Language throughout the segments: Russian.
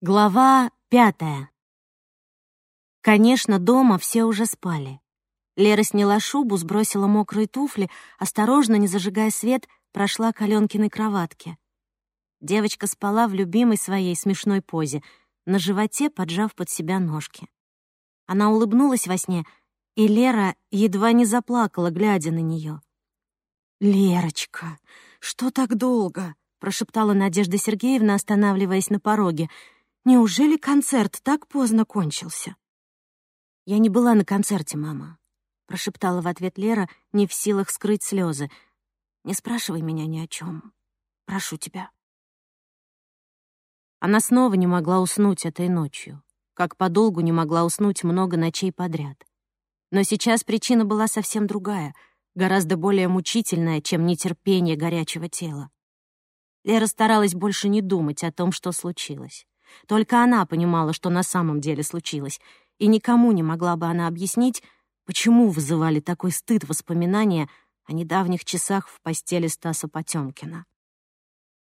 Глава пятая. Конечно, дома все уже спали. Лера сняла шубу, сбросила мокрые туфли, осторожно, не зажигая свет, прошла к Алёнкиной кроватке. Девочка спала в любимой своей смешной позе, на животе поджав под себя ножки. Она улыбнулась во сне, и Лера едва не заплакала, глядя на неё. «Лерочка, что так долго?» — прошептала Надежда Сергеевна, останавливаясь на пороге — Неужели концерт так поздно кончился? Я не была на концерте, мама, прошептала в ответ Лера, не в силах скрыть слезы. Не спрашивай меня ни о чем. Прошу тебя. Она снова не могла уснуть этой ночью, как подолгу не могла уснуть много ночей подряд. Но сейчас причина была совсем другая, гораздо более мучительная, чем нетерпение горячего тела. Лера старалась больше не думать о том, что случилось. Только она понимала, что на самом деле случилось, и никому не могла бы она объяснить, почему вызывали такой стыд воспоминания о недавних часах в постели Стаса Потёмкина.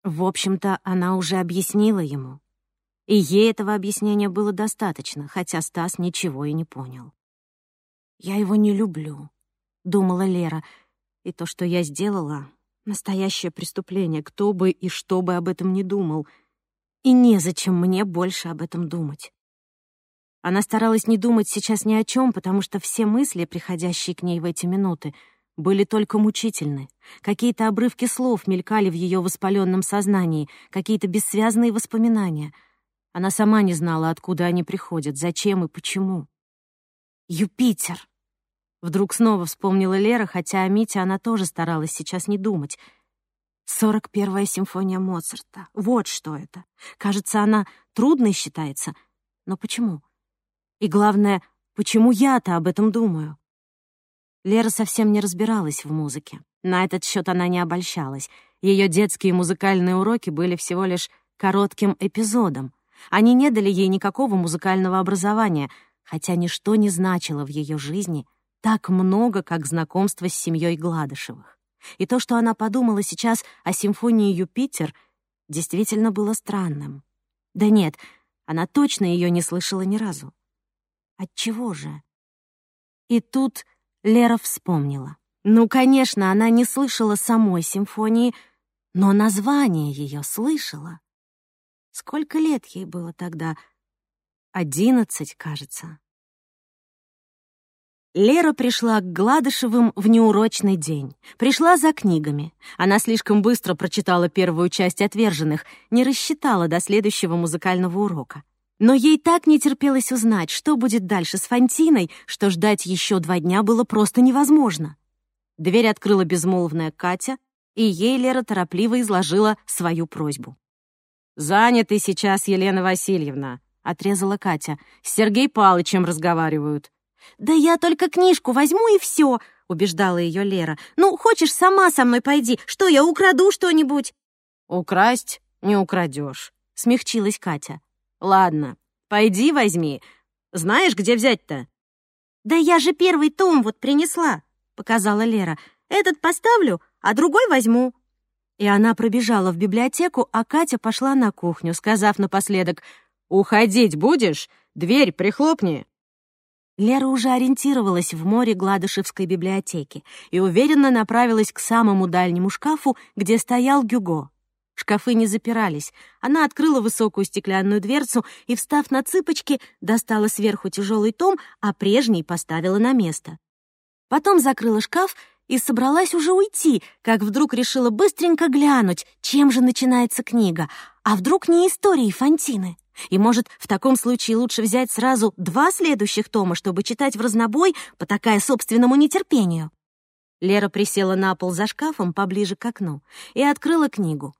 В общем-то, она уже объяснила ему. И ей этого объяснения было достаточно, хотя Стас ничего и не понял. «Я его не люблю», — думала Лера, «и то, что я сделала, — настоящее преступление, кто бы и что бы об этом не думал — и незачем мне больше об этом думать. Она старалась не думать сейчас ни о чем, потому что все мысли, приходящие к ней в эти минуты, были только мучительны. Какие-то обрывки слов мелькали в ее воспаленном сознании, какие-то бессвязные воспоминания. Она сама не знала, откуда они приходят, зачем и почему. «Юпитер!» Вдруг снова вспомнила Лера, хотя о Мите она тоже старалась сейчас не думать — Сорок первая симфония Моцарта. Вот что это. Кажется, она трудной считается. Но почему? И главное, почему я-то об этом думаю? Лера совсем не разбиралась в музыке. На этот счет она не обольщалась. Ее детские музыкальные уроки были всего лишь коротким эпизодом. Они не дали ей никакого музыкального образования, хотя ничто не значило в ее жизни так много, как знакомство с семьей Гладышевых. И то, что она подумала сейчас о симфонии «Юпитер», действительно было странным. Да нет, она точно ее не слышала ни разу. Отчего же? И тут Лера вспомнила. Ну, конечно, она не слышала самой симфонии, но название ее слышала. Сколько лет ей было тогда? Одиннадцать, кажется. Лера пришла к Гладышевым в неурочный день. Пришла за книгами. Она слишком быстро прочитала первую часть «Отверженных», не рассчитала до следующего музыкального урока. Но ей так не терпелось узнать, что будет дальше с Фантиной, что ждать еще два дня было просто невозможно. Дверь открыла безмолвная Катя, и ей Лера торопливо изложила свою просьбу. «Заняты сейчас, Елена Васильевна», — отрезала Катя. «С Сергей Палычем разговаривают». «Да я только книжку возьму и все», — убеждала ее Лера. «Ну, хочешь, сама со мной пойди. Что, я украду что-нибудь?» «Украсть не украдешь», — смягчилась Катя. «Ладно, пойди возьми. Знаешь, где взять-то?» «Да я же первый том вот принесла», — показала Лера. «Этот поставлю, а другой возьму». И она пробежала в библиотеку, а Катя пошла на кухню, сказав напоследок, «Уходить будешь? Дверь прихлопни». Лера уже ориентировалась в море Гладышевской библиотеки и уверенно направилась к самому дальнему шкафу, где стоял Гюго. Шкафы не запирались. Она открыла высокую стеклянную дверцу и, встав на цыпочки, достала сверху тяжелый том, а прежний поставила на место. Потом закрыла шкаф и собралась уже уйти, как вдруг решила быстренько глянуть, чем же начинается книга, а вдруг не истории Фантины. И, может, в таком случае лучше взять сразу два следующих тома, чтобы читать в разнобой, потакая собственному нетерпению. Лера присела на пол за шкафом поближе к окну и открыла книгу.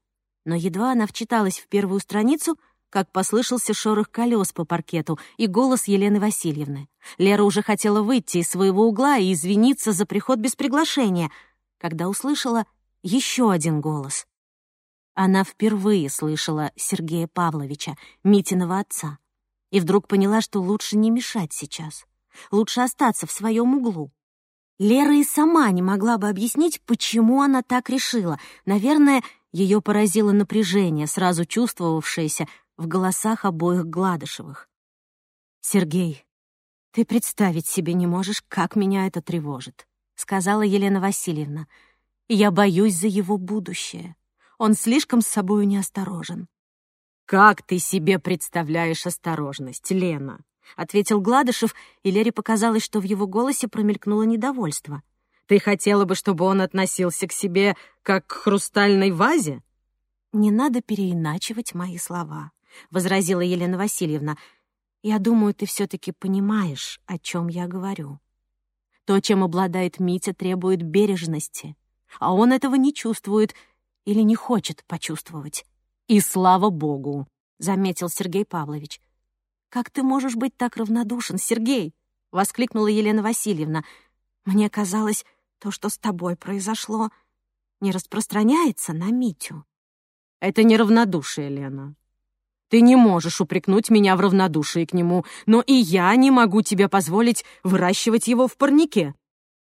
Но едва она вчиталась в первую страницу, как послышался шорох колес по паркету и голос Елены Васильевны. Лера уже хотела выйти из своего угла и извиниться за приход без приглашения, когда услышала еще один голос. Она впервые слышала Сергея Павловича, Митиного отца, и вдруг поняла, что лучше не мешать сейчас. Лучше остаться в своем углу. Лера и сама не могла бы объяснить, почему она так решила. Наверное, ее поразило напряжение, сразу чувствовавшееся, в голосах обоих Гладышевых. «Сергей, ты представить себе не можешь, как меня это тревожит», — сказала Елена Васильевна. «Я боюсь за его будущее. Он слишком с собою неосторожен». «Как ты себе представляешь осторожность, Лена?» — ответил Гладышев, и Лере показалось, что в его голосе промелькнуло недовольство. «Ты хотела бы, чтобы он относился к себе как к хрустальной вазе?» «Не надо переиначивать мои слова», — возразила Елена Васильевна. «Я думаю, ты все-таки понимаешь, о чем я говорю. То, чем обладает Митя, требует бережности, а он этого не чувствует или не хочет почувствовать. И слава богу», — заметил Сергей Павлович. «Как ты можешь быть так равнодушен, Сергей?» — воскликнула Елена Васильевна. «Мне казалось, то, что с тобой произошло, не распространяется на Митю». «Это не равнодушие, Лена. Ты не можешь упрекнуть меня в равнодушии к нему, но и я не могу тебе позволить выращивать его в парнике».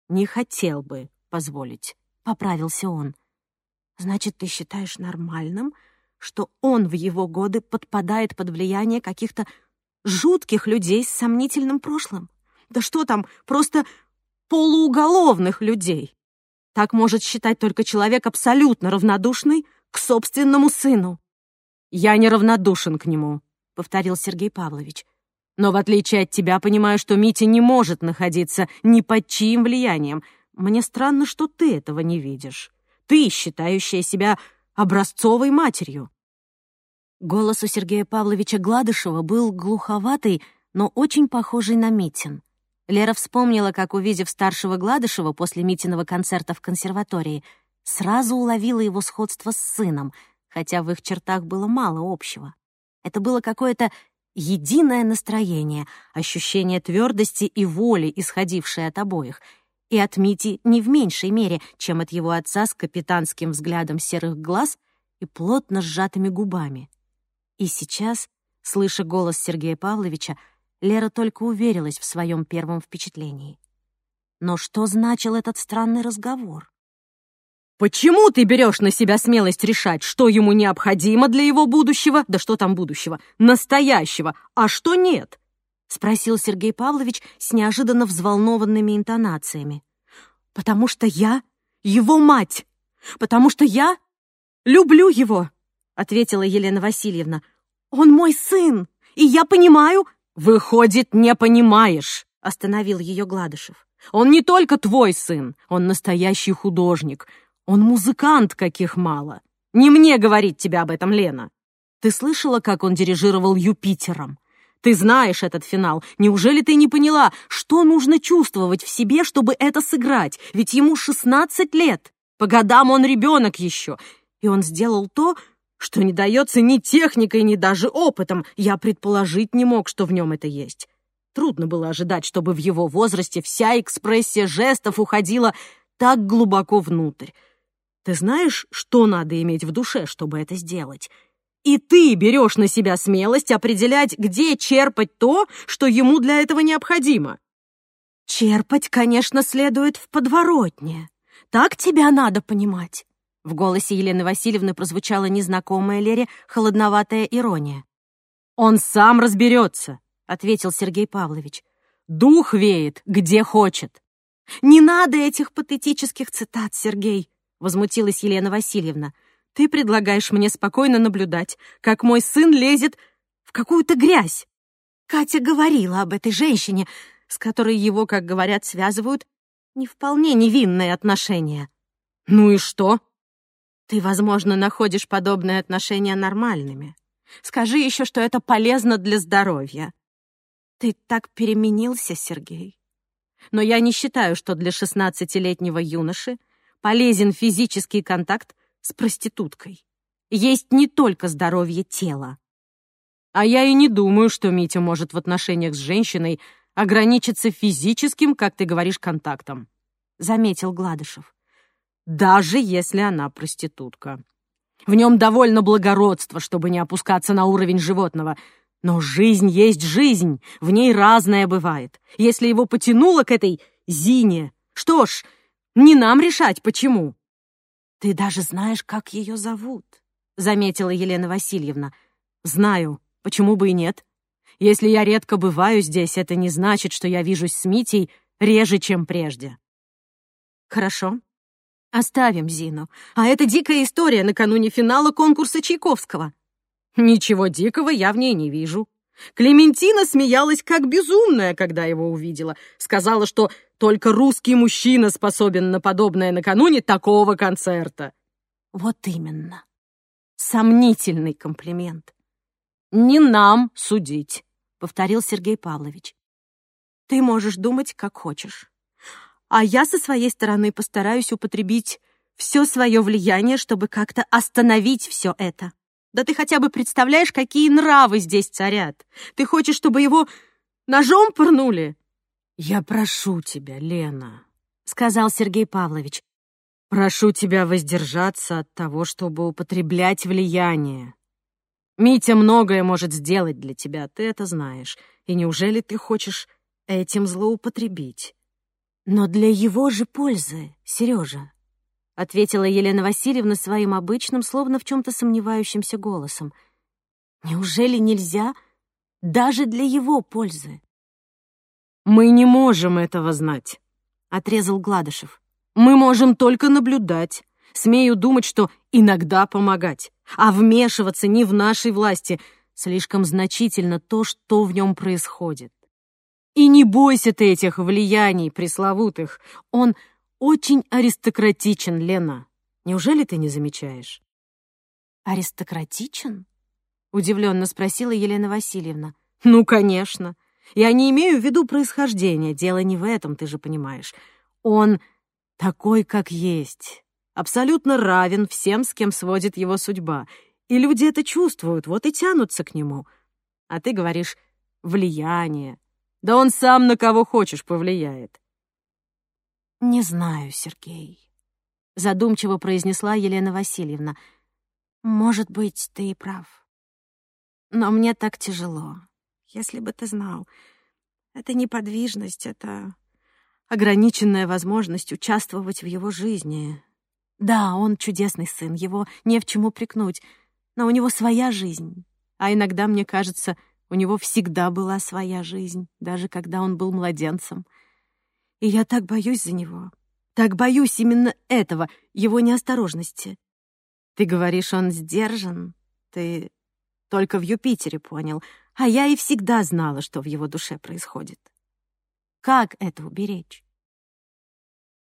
«Не хотел бы позволить», — поправился он. «Значит, ты считаешь нормальным, что он в его годы подпадает под влияние каких-то жутких людей с сомнительным прошлым? Да что там, просто полууголовных людей. Так может считать только человек абсолютно равнодушный к собственному сыну. «Я неравнодушен к нему», — повторил Сергей Павлович. «Но в отличие от тебя понимаю, что Митя не может находиться ни под чьим влиянием. Мне странно, что ты этого не видишь. Ты, считающая себя образцовой матерью». Голос у Сергея Павловича Гладышева был глуховатый, но очень похожий на Митин. Лера вспомнила, как, увидев старшего Гладышева после Митиного концерта в консерватории, сразу уловила его сходство с сыном, хотя в их чертах было мало общего. Это было какое-то единое настроение, ощущение твердости и воли, исходившее от обоих, и от Мити не в меньшей мере, чем от его отца с капитанским взглядом серых глаз и плотно сжатыми губами. И сейчас, слыша голос Сергея Павловича, Лера только уверилась в своем первом впечатлении. Но что значил этот странный разговор? «Почему ты берешь на себя смелость решать, что ему необходимо для его будущего, да что там будущего, настоящего, а что нет?» — спросил Сергей Павлович с неожиданно взволнованными интонациями. «Потому что я его мать! Потому что я люблю его!» — ответила Елена Васильевна. «Он мой сын, и я понимаю, «Выходит, не понимаешь», — остановил ее Гладышев. «Он не только твой сын, он настоящий художник. Он музыкант, каких мало. Не мне говорить тебе об этом, Лена. Ты слышала, как он дирижировал Юпитером? Ты знаешь этот финал. Неужели ты не поняла, что нужно чувствовать в себе, чтобы это сыграть? Ведь ему 16 лет. По годам он ребенок еще. И он сделал то, что не дается ни техникой, ни даже опытом. Я предположить не мог, что в нем это есть. Трудно было ожидать, чтобы в его возрасте вся экспрессия жестов уходила так глубоко внутрь. Ты знаешь, что надо иметь в душе, чтобы это сделать? И ты берешь на себя смелость определять, где черпать то, что ему для этого необходимо. Черпать, конечно, следует в подворотне. Так тебя надо понимать. В голосе Елены Васильевны прозвучала незнакомая Лере холодноватая ирония. «Он сам разберется», — ответил Сергей Павлович. «Дух веет, где хочет». «Не надо этих патетических цитат, Сергей», — возмутилась Елена Васильевна. «Ты предлагаешь мне спокойно наблюдать, как мой сын лезет в какую-то грязь». Катя говорила об этой женщине, с которой его, как говорят, связывают не вполне невинные отношения. «Ну и что?» Ты, возможно, находишь подобные отношения нормальными. Скажи еще, что это полезно для здоровья. Ты так переменился, Сергей. Но я не считаю, что для шестнадцатилетнего юноши полезен физический контакт с проституткой. Есть не только здоровье тела. А я и не думаю, что Митя может в отношениях с женщиной ограничиться физическим, как ты говоришь, контактом, — заметил Гладышев даже если она проститутка. В нем довольно благородства, чтобы не опускаться на уровень животного. Но жизнь есть жизнь, в ней разное бывает. Если его потянуло к этой Зине, что ж, не нам решать, почему. «Ты даже знаешь, как ее зовут», — заметила Елена Васильевна. «Знаю. Почему бы и нет? Если я редко бываю здесь, это не значит, что я вижусь с Митей реже, чем прежде». «Хорошо. Оставим Зину. А это дикая история накануне финала конкурса Чайковского». «Ничего дикого я в ней не вижу», Клементина смеялась как безумная, когда его увидела. Сказала, что только русский мужчина способен на подобное накануне такого концерта. Вот именно. Сомнительный комплимент. «Не нам судить», — повторил Сергей Павлович. «Ты можешь думать, как хочешь. А я со своей стороны постараюсь употребить все свое влияние, чтобы как-то остановить все это. Да ты хотя бы представляешь, какие нравы здесь царят? Ты хочешь, чтобы его ножом пырнули?» «Я прошу тебя, Лена», — сказал Сергей Павлович. «Прошу тебя воздержаться от того, чтобы употреблять влияние. Митя многое может сделать для тебя, ты это знаешь. И неужели ты хочешь этим злоупотребить?» «Но для его же пользы, Сережа ответила Елена Васильевна своим обычным, словно в чем-то сомневающимся голосом. Неужели нельзя даже для его пользы? Мы не можем этого знать, отрезал Гладышев. Мы можем только наблюдать. Смею думать, что иногда помогать, а вмешиваться не в нашей власти. Слишком значительно то, что в нем происходит. И не бойся ты этих влияний пресловутых. Он очень аристократичен, Лена. Неужели ты не замечаешь?» «Аристократичен?» — удивленно спросила Елена Васильевна. «Ну, конечно. Я не имею в виду происхождение. Дело не в этом, ты же понимаешь. Он такой, как есть. Абсолютно равен всем, с кем сводит его судьба. И люди это чувствуют, вот и тянутся к нему. А ты говоришь «влияние». Да он сам на кого хочешь повлияет. «Не знаю, Сергей», — задумчиво произнесла Елена Васильевна. «Может быть, ты и прав. Но мне так тяжело. Если бы ты знал, это неподвижность, это ограниченная возможность участвовать в его жизни. Да, он чудесный сын, его не в чем упрекнуть, но у него своя жизнь. А иногда, мне кажется, у него всегда была своя жизнь, даже когда он был младенцем — и я так боюсь за него. Так боюсь именно этого, его неосторожности. Ты говоришь, он сдержан. Ты только в Юпитере понял. А я и всегда знала, что в его душе происходит. Как это уберечь?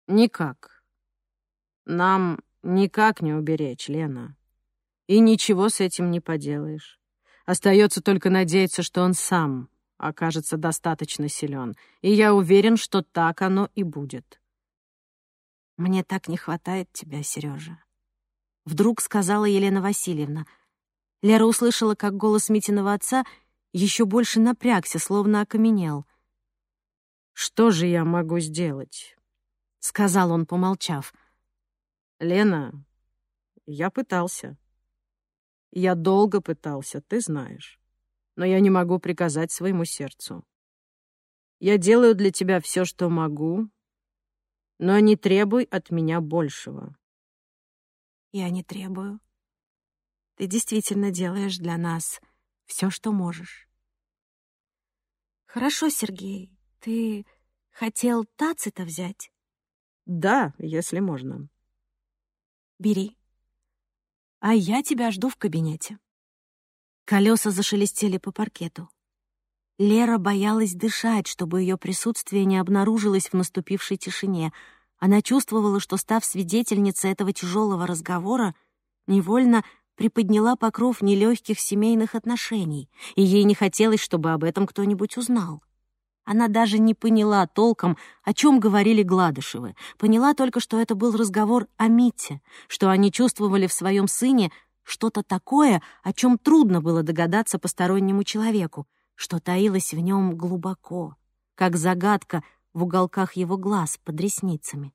Никак. Нам никак не уберечь, Лена. И ничего с этим не поделаешь. Остается только надеяться, что он сам окажется достаточно силен, и я уверен, что так оно и будет. «Мне так не хватает тебя, Сережа», — вдруг сказала Елена Васильевна. Лера услышала, как голос Митиного отца еще больше напрягся, словно окаменел. «Что же я могу сделать?» — сказал он, помолчав. «Лена, я пытался. Я долго пытался, ты знаешь но я не могу приказать своему сердцу. Я делаю для тебя все, что могу, но не требуй от меня большего. Я не требую. Ты действительно делаешь для нас все, что можешь. Хорошо, Сергей, ты хотел Тацита взять? Да, если можно. Бери. А я тебя жду в кабинете. Колеса зашелестели по паркету. Лера боялась дышать, чтобы ее присутствие не обнаружилось в наступившей тишине. Она чувствовала, что, став свидетельницей этого тяжелого разговора, невольно приподняла покров нелегких семейных отношений, и ей не хотелось, чтобы об этом кто-нибудь узнал. Она даже не поняла толком, о чем говорили Гладышевы. Поняла только, что это был разговор о Мите, что они чувствовали в своем сыне что-то такое, о чем трудно было догадаться постороннему человеку, что таилось в нем глубоко, как загадка в уголках его глаз под ресницами.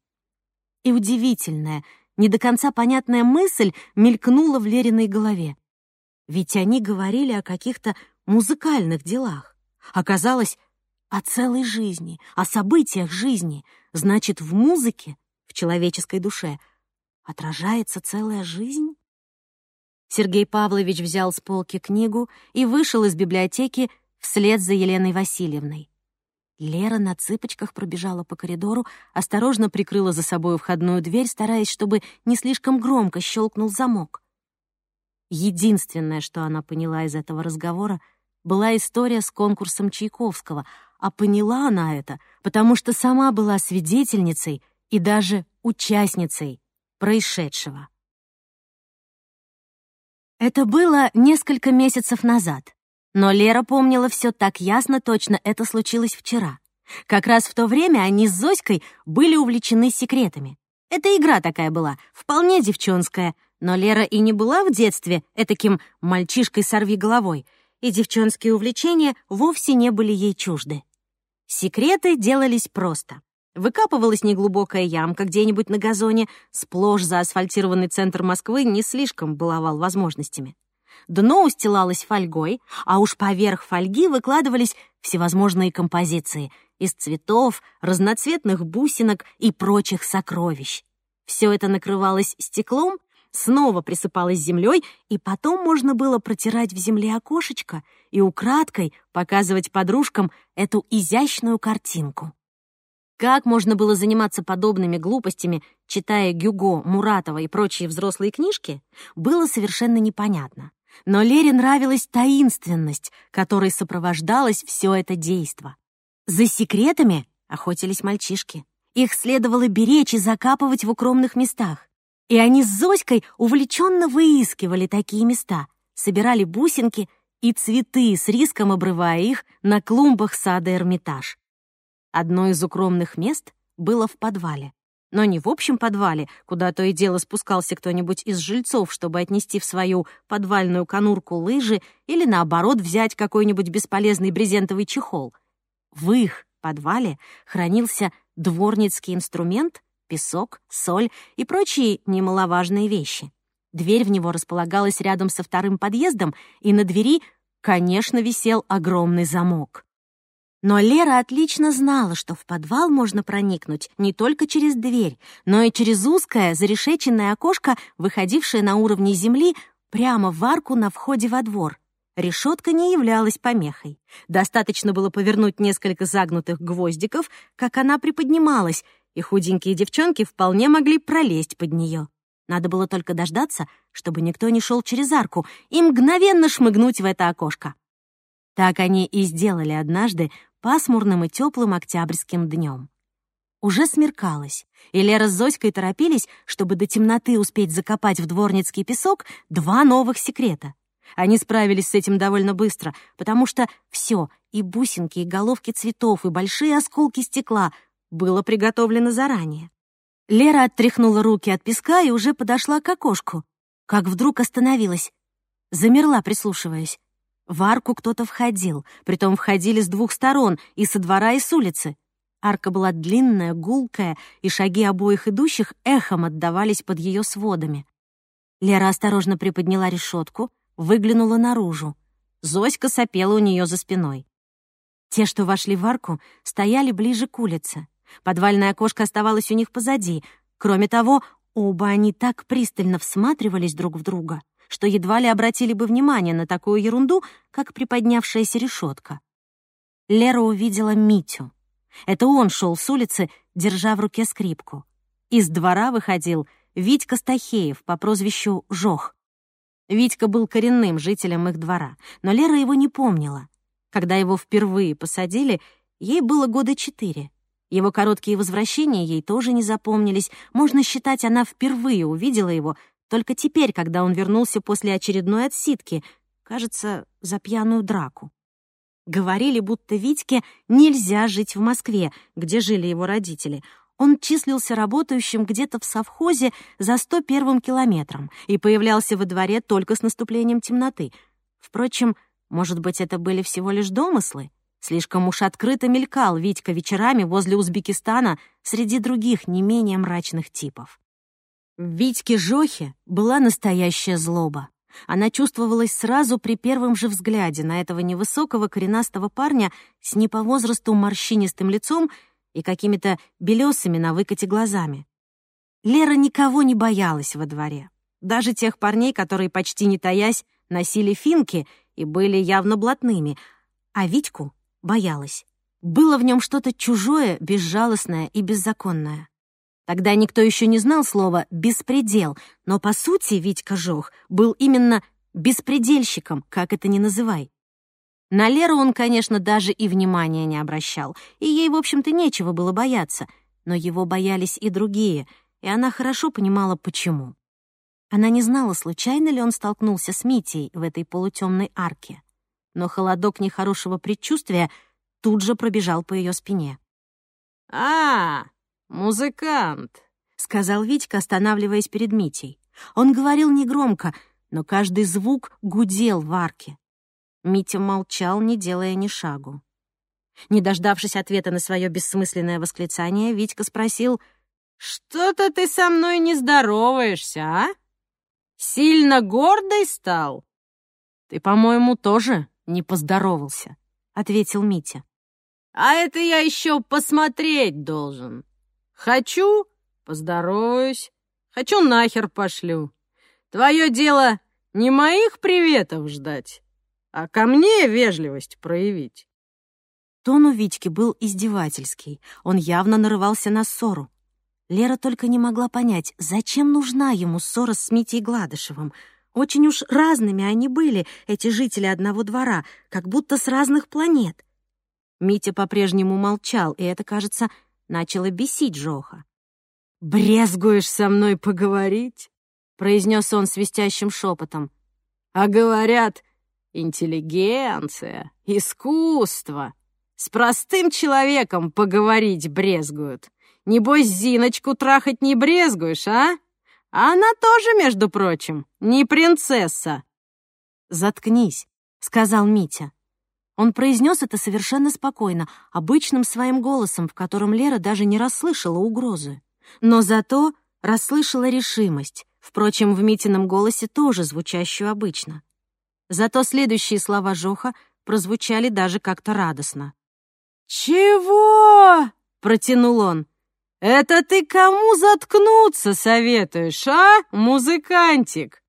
И удивительная, не до конца понятная мысль мелькнула в Лериной голове. Ведь они говорили о каких-то музыкальных делах. Оказалось, о целой жизни, о событиях жизни. Значит, в музыке, в человеческой душе, отражается целая жизнь? Сергей Павлович взял с полки книгу и вышел из библиотеки вслед за Еленой Васильевной. Лера на цыпочках пробежала по коридору, осторожно прикрыла за собой входную дверь, стараясь, чтобы не слишком громко щелкнул замок. Единственное, что она поняла из этого разговора, была история с конкурсом Чайковского, а поняла она это, потому что сама была свидетельницей и даже участницей происшедшего. Это было несколько месяцев назад. Но Лера помнила все так ясно, точно это случилось вчера. Как раз в то время они с Зоськой были увлечены секретами. Это игра такая была, вполне девчонская, но Лера и не была в детстве этаким мальчишкой сорви головой, и девчонские увлечения вовсе не были ей чужды. Секреты делались просто. Выкапывалась неглубокая ямка где-нибудь на газоне, сплошь заасфальтированный центр Москвы не слишком баловал возможностями. Дно устилалось фольгой, а уж поверх фольги выкладывались всевозможные композиции из цветов, разноцветных бусинок и прочих сокровищ. Все это накрывалось стеклом, снова присыпалось землей, и потом можно было протирать в земле окошечко и украдкой показывать подружкам эту изящную картинку. Как можно было заниматься подобными глупостями, читая Гюго, Муратова и прочие взрослые книжки, было совершенно непонятно. Но Лере нравилась таинственность, которой сопровождалось все это действо. За секретами охотились мальчишки. Их следовало беречь и закапывать в укромных местах. И они с Зоськой увлеченно выискивали такие места, собирали бусинки и цветы с риском обрывая их на клумбах сада Эрмитаж. Одно из укромных мест было в подвале. Но не в общем подвале, куда то и дело спускался кто-нибудь из жильцов, чтобы отнести в свою подвальную конурку лыжи или, наоборот, взять какой-нибудь бесполезный брезентовый чехол. В их подвале хранился дворницкий инструмент, песок, соль и прочие немаловажные вещи. Дверь в него располагалась рядом со вторым подъездом, и на двери, конечно, висел огромный замок. Но Лера отлично знала, что в подвал можно проникнуть не только через дверь, но и через узкое зарешеченное окошко, выходившее на уровне земли прямо в арку на входе во двор. Решетка не являлась помехой. Достаточно было повернуть несколько загнутых гвоздиков, как она приподнималась, и худенькие девчонки вполне могли пролезть под нее. Надо было только дождаться, чтобы никто не шел через арку, и мгновенно шмыгнуть в это окошко. Так они и сделали однажды, пасмурным и теплым октябрьским днем. Уже смеркалось, и Лера с Зоськой торопились, чтобы до темноты успеть закопать в дворницкий песок два новых секрета. Они справились с этим довольно быстро, потому что все, и бусинки, и головки цветов, и большие осколки стекла было приготовлено заранее. Лера оттряхнула руки от песка и уже подошла к окошку, как вдруг остановилась. Замерла, прислушиваясь. В арку кто-то входил, притом входили с двух сторон, и со двора, и с улицы. Арка была длинная, гулкая, и шаги обоих идущих эхом отдавались под ее сводами. Лера осторожно приподняла решетку, выглянула наружу. Зоська сопела у нее за спиной. Те, что вошли в арку, стояли ближе к улице. Подвальное окошко оставалось у них позади. Кроме того, оба они так пристально всматривались друг в друга, что едва ли обратили бы внимание на такую ерунду, как приподнявшаяся решетка. Лера увидела Митю. Это он шел с улицы, держа в руке скрипку. Из двора выходил Витька Стахеев по прозвищу Жох. Витька был коренным жителем их двора, но Лера его не помнила. Когда его впервые посадили, ей было года четыре. Его короткие возвращения ей тоже не запомнились. Можно считать, она впервые увидела его только теперь, когда он вернулся после очередной отсидки, кажется, за пьяную драку. Говорили, будто Витьке нельзя жить в Москве, где жили его родители. Он числился работающим где-то в совхозе за 101-м километром и появлялся во дворе только с наступлением темноты. Впрочем, может быть, это были всего лишь домыслы? Слишком уж открыто мелькал Витька вечерами возле Узбекистана среди других не менее мрачных типов. В Витьке Жохе была настоящая злоба. Она чувствовалась сразу при первом же взгляде на этого невысокого коренастого парня с не по возрасту морщинистым лицом и какими-то белесыми на выкате глазами. Лера никого не боялась во дворе. даже тех парней, которые, почти не таясь, носили финки и были явно блатными, а Витьку боялась. Было в нем что-то чужое, безжалостное и беззаконное. Тогда никто еще не знал слова «беспредел», но, по сути, Витька Жох был именно беспредельщиком, как это ни называй. На Леру он, конечно, даже и внимания не обращал, и ей, в общем-то, нечего было бояться, но его боялись и другие, и она хорошо понимала, почему. Она не знала, случайно ли он столкнулся с Митей в этой полутемной арке, но холодок нехорошего предчувствия тут же пробежал по ее спине. «А, музыкант», — сказал Витька, останавливаясь перед Митей. Он говорил негромко, но каждый звук гудел в арке. Митя молчал, не делая ни шагу. Не дождавшись ответа на свое бессмысленное восклицание, Витька спросил, «Что-то ты со мной не здороваешься, а?» Сильно гордый стал?» «Ты, по-моему, тоже не поздоровался», — ответил Митя. «А это я еще посмотреть должен. Хочу — поздороваюсь, хочу — нахер пошлю. Твое дело не моих приветов ждать, а ко мне вежливость проявить». Тон у Витьки был издевательский. Он явно нарывался на ссору. Лера только не могла понять, зачем нужна ему ссора с Митей Гладышевым. Очень уж разными они были, эти жители одного двора, как будто с разных планет. Митя по-прежнему молчал, и это, кажется, начало бесить Жоха. «Брезгуешь со мной поговорить?» — произнес он свистящим шепотом. «А говорят, интеллигенция, искусство. С простым человеком поговорить брезгуют. Небось, Зиночку трахать не брезгуешь, а? Она тоже, между прочим, не принцесса. «Заткнись», — сказал Митя. Он произнес это совершенно спокойно, обычным своим голосом, в котором Лера даже не расслышала угрозы. Но зато расслышала решимость, впрочем, в Митином голосе тоже звучащую обычно. Зато следующие слова Жоха прозвучали даже как-то радостно. «Чего?» — протянул он. «Это ты кому заткнуться советуешь, а, музыкантик?»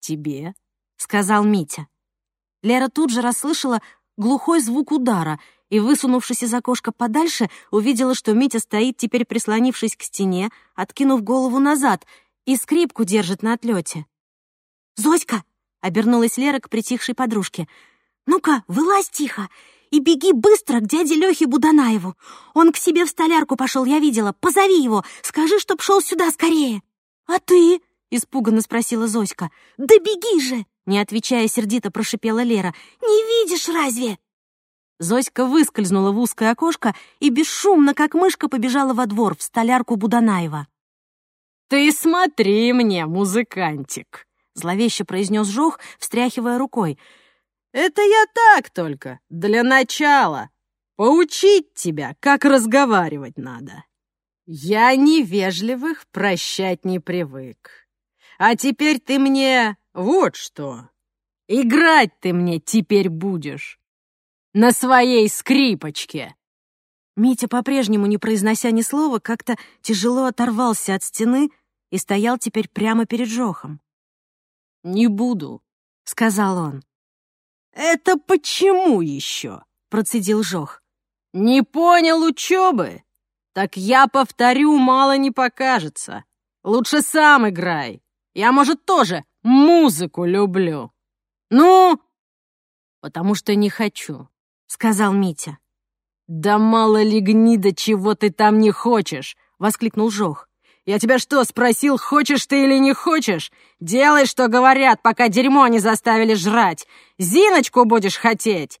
«Тебе», — сказал Митя. Лера тут же расслышала глухой звук удара и, высунувшись из окошка подальше, увидела, что Митя стоит теперь прислонившись к стене, откинув голову назад, и скрипку держит на отлете. «Зоська!» — обернулась Лера к притихшей подружке. «Ну-ка, вылазь тихо и беги быстро к дяде Лехе Буданаеву. Он к себе в столярку пошел, я видела. Позови его, скажи, чтоб шел сюда скорее. А ты? Испуганно спросила Зоська. Да беги же! Не отвечая, сердито прошипела Лера. Не видишь разве? Зоська выскользнула в узкое окошко и бесшумно, как мышка, побежала во двор в столярку Буданаева. «Ты смотри мне, музыкантик!» — зловеще произнес Жох, встряхивая рукой — это я так только, для начала. Поучить тебя, как разговаривать надо. Я невежливых прощать не привык. А теперь ты мне вот что. Играть ты мне теперь будешь. На своей скрипочке. Митя, по-прежнему не произнося ни слова, как-то тяжело оторвался от стены и стоял теперь прямо перед Жохом. «Не буду», — сказал он. «Это почему еще?» — процедил Жох. «Не понял учебы? Так я повторю, мало не покажется. Лучше сам играй. Я, может, тоже музыку люблю. Ну?» «Потому что не хочу», — сказал Митя. «Да мало ли гнида, чего ты там не хочешь!» — воскликнул Жох. Я тебя что, спросил, хочешь ты или не хочешь? Делай, что говорят, пока дерьмо не заставили жрать. Зиночку будешь хотеть!»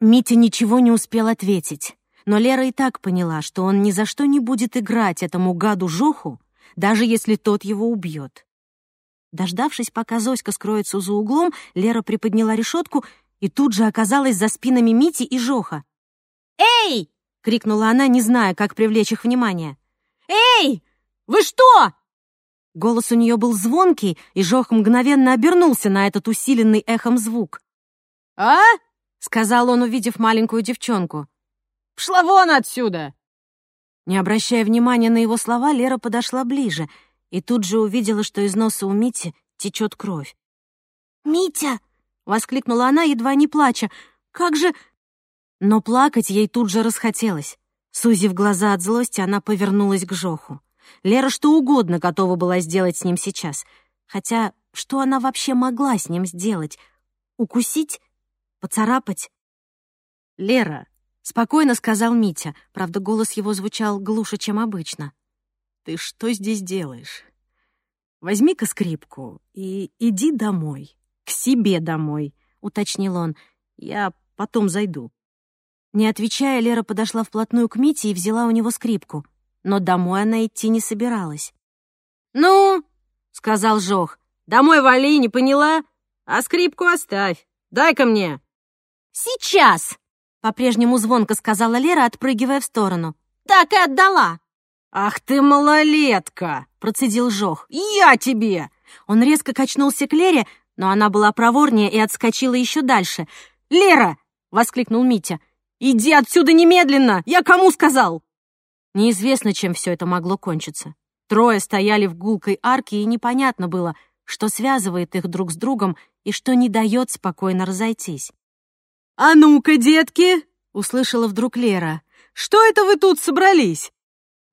Митя ничего не успел ответить, но Лера и так поняла, что он ни за что не будет играть этому гаду Жоху, даже если тот его убьет. Дождавшись, пока Зоська скроется за углом, Лера приподняла решетку и тут же оказалась за спинами Мити и Жоха. «Эй!» — крикнула она, не зная, как привлечь их внимание. «Эй! Вы что?» Голос у нее был звонкий, и Жох мгновенно обернулся на этот усиленный эхом звук. «А?» — сказал он, увидев маленькую девчонку. «Пшла вон отсюда!» Не обращая внимания на его слова, Лера подошла ближе и тут же увидела, что из носа у Мити течет кровь. «Митя!» — воскликнула она, едва не плача. «Как же...» Но плакать ей тут же расхотелось. Сузив глаза от злости, она повернулась к Жоху. Лера что угодно готова была сделать с ним сейчас. Хотя что она вообще могла с ним сделать? Укусить? Поцарапать? «Лера», — спокойно сказал Митя, правда, голос его звучал глуше, чем обычно. «Ты что здесь делаешь? Возьми-ка скрипку и иди домой, к себе домой», — уточнил он. «Я потом зайду». Не отвечая, Лера подошла вплотную к Мите и взяла у него скрипку, но домой она идти не собиралась. «Ну?» — сказал Жох. «Домой вали, не поняла? А скрипку оставь. Дай-ка мне». «Сейчас!» — по-прежнему звонко сказала Лера, отпрыгивая в сторону. «Так и отдала!» «Ах ты малолетка!» — процедил Жох. «Я тебе!» Он резко качнулся к Лере, но она была проворнее и отскочила еще дальше. «Лера!» — воскликнул Митя. «Иди отсюда немедленно! Я кому сказал?» Неизвестно, чем все это могло кончиться. Трое стояли в гулкой арке, и непонятно было, что связывает их друг с другом и что не дает спокойно разойтись. «А ну-ка, детки!» — услышала вдруг Лера. «Что это вы тут собрались?»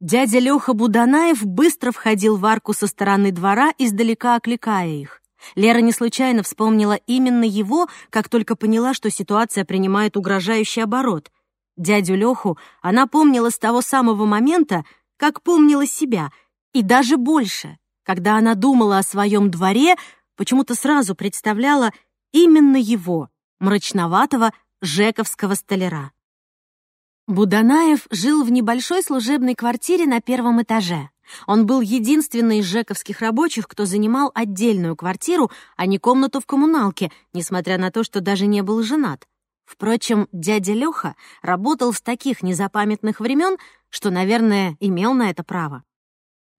Дядя Леха Буданаев быстро входил в арку со стороны двора, издалека окликая их. Лера не случайно вспомнила именно его, как только поняла, что ситуация принимает угрожающий оборот. Дядю Леху она помнила с того самого момента, как помнила себя, и даже больше. Когда она думала о своем дворе, почему-то сразу представляла именно его, мрачноватого жековского столяра. Буданаев жил в небольшой служебной квартире на первом этаже. Он был единственный из жековских рабочих, кто занимал отдельную квартиру, а не комнату в коммуналке, несмотря на то, что даже не был женат. Впрочем, дядя Лёха работал с таких незапамятных времен, что, наверное, имел на это право.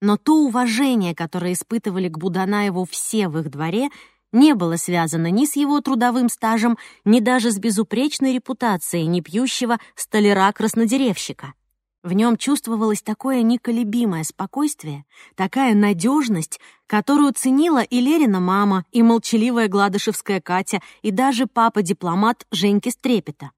Но то уважение, которое испытывали к Буданаеву все в их дворе, не было связано ни с его трудовым стажем, ни даже с безупречной репутацией непьющего столяра-краснодеревщика. В нем чувствовалось такое неколебимое спокойствие, такая надежность, которую ценила и Лерина мама, и молчаливая гладышевская Катя, и даже папа-дипломат Женьки Стрепета.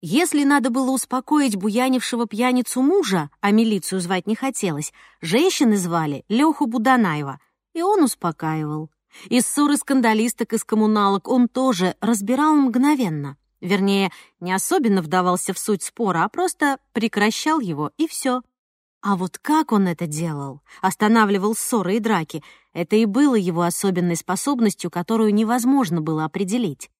Если надо было успокоить буянившего пьяницу мужа, а милицию звать не хотелось, женщины звали Леху Буданаева, и он успокаивал. И ссоры скандалисток из коммуналок он тоже разбирал мгновенно. Вернее, не особенно вдавался в суть спора, а просто прекращал его, и все. А вот как он это делал, останавливал ссоры и драки, это и было его особенной способностью, которую невозможно было определить.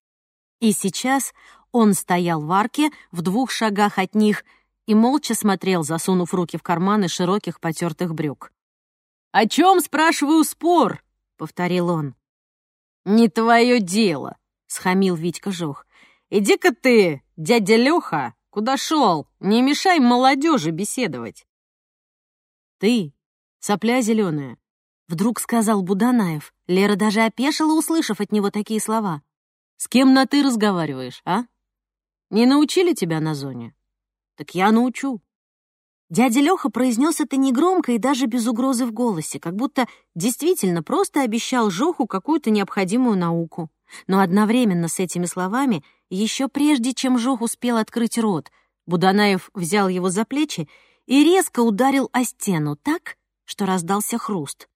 И сейчас он стоял в арке в двух шагах от них и молча смотрел, засунув руки в карманы широких потертых брюк. «О чем, спрашиваю, спор?» — повторил он. «Не твое дело», — схамил Витька Жох. «Иди-ка ты, дядя Леха, куда шел? Не мешай молодежи беседовать». «Ты, сопля зеленая», — вдруг сказал Буданаев. Лера даже опешила, услышав от него такие слова. «С кем на «ты» разговариваешь, а? Не научили тебя на зоне? Так я научу». Дядя Лёха произнес это негромко и даже без угрозы в голосе, как будто действительно просто обещал Жоху какую-то необходимую науку. Но одновременно с этими словами, еще прежде чем Жох успел открыть рот, Буданаев взял его за плечи и резко ударил о стену так, что раздался хруст.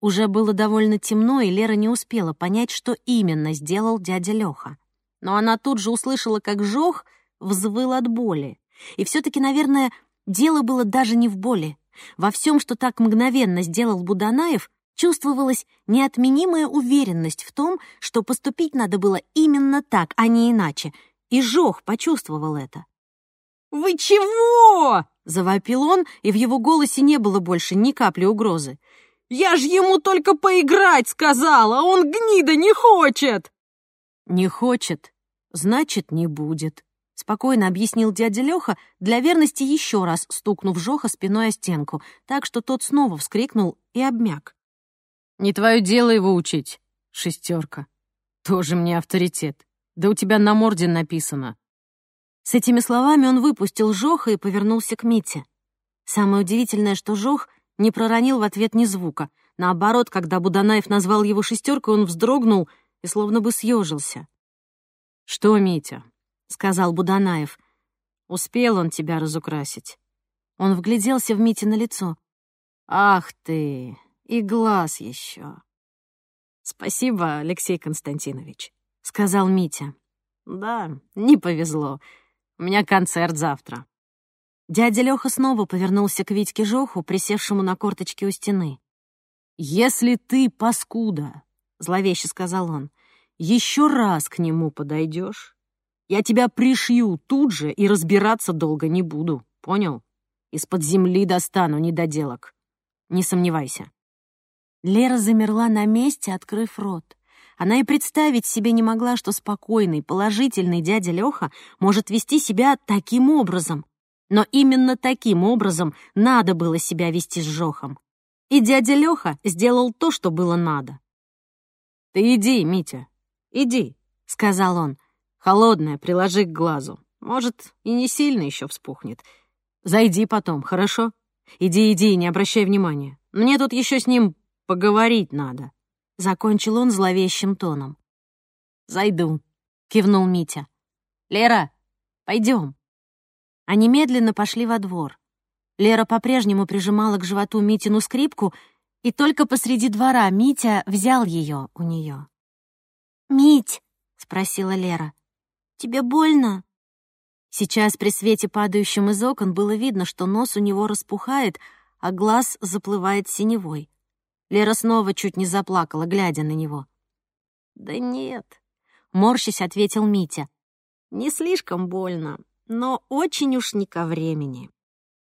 Уже было довольно темно, и Лера не успела понять, что именно сделал дядя Лёха. Но она тут же услышала, как Жох взвыл от боли. И все таки наверное, Дело было даже не в боли. Во всем, что так мгновенно сделал Буданаев, чувствовалась неотменимая уверенность в том, что поступить надо было именно так, а не иначе. И Жох почувствовал это. «Вы чего?» — завопил он, и в его голосе не было больше ни капли угрозы. «Я ж ему только поиграть сказала, а он гнида не хочет!» «Не хочет, значит, не будет», спокойно объяснил дядя Лёха, для верности еще раз стукнув Жоха спиной о стенку, так что тот снова вскрикнул и обмяк. «Не твое дело его учить, шестерка. Тоже мне авторитет. Да у тебя на морде написано». С этими словами он выпустил Жоха и повернулся к Мите. Самое удивительное, что Жох не проронил в ответ ни звука, Наоборот, когда Буданаев назвал его шестеркой, он вздрогнул и словно бы съежился. «Что, Митя?» — сказал Буданаев. «Успел он тебя разукрасить». Он вгляделся в Мите на лицо. «Ах ты, и глаз еще!» «Спасибо, Алексей Константинович», — сказал Митя. «Да, не повезло. У меня концерт завтра». Дядя Лёха снова повернулся к Витьке Жоху, присевшему на корточке у стены. «Если ты, паскуда, — зловеще сказал он, — еще раз к нему подойдешь, я тебя пришью тут же и разбираться долго не буду, понял? Из-под земли достану недоделок. Не сомневайся». Лера замерла на месте, открыв рот. Она и представить себе не могла, что спокойный, положительный дядя Лёха может вести себя таким образом. Но именно таким образом надо было себя вести с Жохом. И дядя Лёха сделал то, что было надо. «Ты иди, Митя, иди», — сказал он. «Холодное приложи к глазу. Может, и не сильно еще вспухнет. Зайди потом, хорошо? Иди, иди, не обращай внимания. Мне тут еще с ним поговорить надо». Закончил он зловещим тоном. «Зайду», — кивнул Митя. «Лера, пойдем». Они медленно пошли во двор. Лера по-прежнему прижимала к животу Митину скрипку, и только посреди двора Митя взял ее у нее. «Мить!» — спросила Лера. «Тебе больно?» Сейчас при свете, падающем из окон, было видно, что нос у него распухает, а глаз заплывает синевой. Лера снова чуть не заплакала, глядя на него. «Да нет», — морщись ответил Митя. «Не слишком больно, но очень уж не ко времени».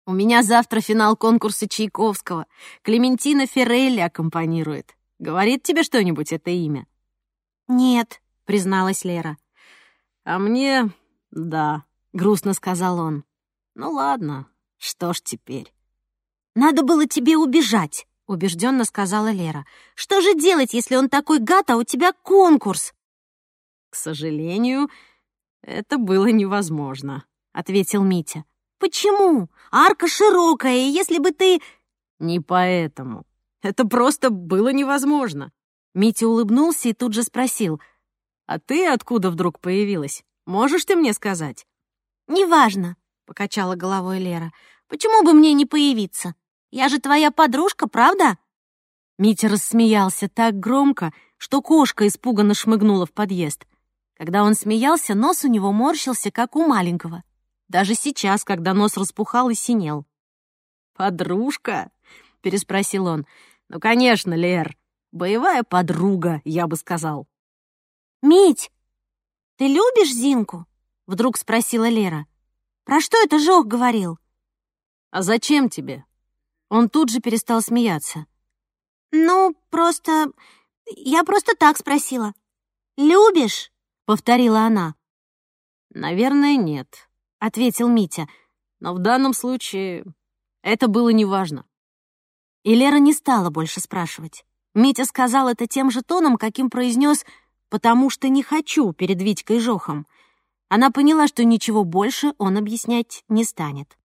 У меня завтра финал конкурса Чайковского. Клементина Феррелли аккомпанирует. Говорит тебе что-нибудь это имя?» «Нет», — призналась Лера. «А мне... да», — грустно сказал он. «Ну ладно, что ж теперь?» «Надо было тебе убежать», — убежденно сказала Лера. «Что же делать, если он такой гад, а у тебя конкурс?» «К сожалению, это было невозможно», — ответил Митя. «Почему? Арка широкая, и если бы ты...» «Не поэтому. Это просто было невозможно». Митя улыбнулся и тут же спросил. «А ты откуда вдруг появилась? Можешь ты мне сказать?» «Неважно», — покачала головой Лера. «Почему бы мне не появиться? Я же твоя подружка, правда?» Митя рассмеялся так громко, что кошка испуганно шмыгнула в подъезд. Когда он смеялся, нос у него морщился, как у маленького даже сейчас, когда нос распухал и синел. «Подружка?» — переспросил он. «Ну, конечно, Лер, боевая подруга, я бы сказал». «Мить, ты любишь Зинку?» — вдруг спросила Лера. «Про что это Жох говорил?» «А зачем тебе?» Он тут же перестал смеяться. «Ну, просто... Я просто так спросила. Любишь?» — повторила она. «Наверное, нет», ответил Митя. Но в данном случае это было неважно. И Лера не стала больше спрашивать. Митя сказал это тем же тоном, каким произнес «потому что не хочу» перед Витькой Жохом. Она поняла, что ничего больше он объяснять не станет.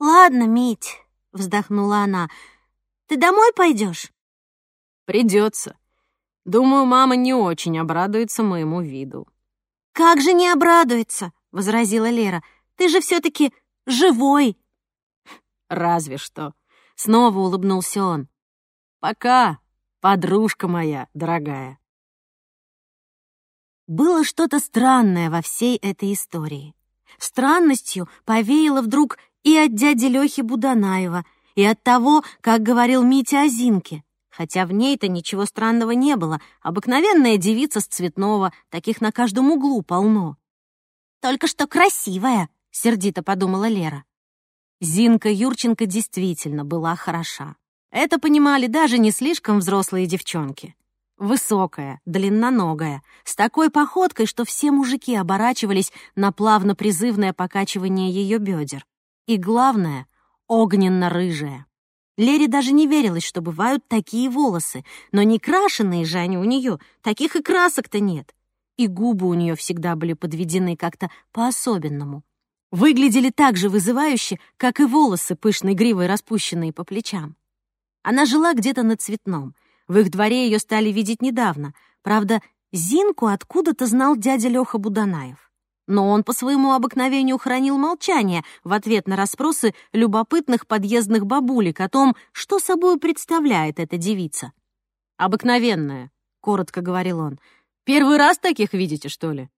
«Ладно, Мить», — вздохнула она, — «ты домой пойдешь? «Придется. Думаю, мама не очень обрадуется моему виду». «Как же не обрадуется?» возразила Лера. «Ты же все-таки живой!» «Разве что!» — снова улыбнулся он. «Пока, подружка моя дорогая!» Было что-то странное во всей этой истории. Странностью повеяло вдруг и от дяди Лёхи Буданаева, и от того, как говорил Митя о Зинке. Хотя в ней-то ничего странного не было. Обыкновенная девица с цветного, таких на каждом углу полно. Только что красивая», — сердито подумала Лера. Зинка Юрченко действительно была хороша. Это понимали даже не слишком взрослые девчонки. Высокая, длинноногая, с такой походкой, что все мужики оборачивались на плавно-призывное покачивание ее бедер. И главное — огненно-рыжая. Лере даже не верилось, что бывают такие волосы, но не крашеные же они у нее, таких и красок-то нет и губы у нее всегда были подведены как-то по-особенному. Выглядели так же вызывающе, как и волосы пышной гривой, распущенные по плечам. Она жила где-то на Цветном. В их дворе ее стали видеть недавно. Правда, Зинку откуда-то знал дядя Леха Буданаев. Но он по своему обыкновению хранил молчание в ответ на расспросы любопытных подъездных бабулек о том, что собой представляет эта девица. «Обыкновенная», — коротко говорил он. «Первый раз таких видите, что ли?»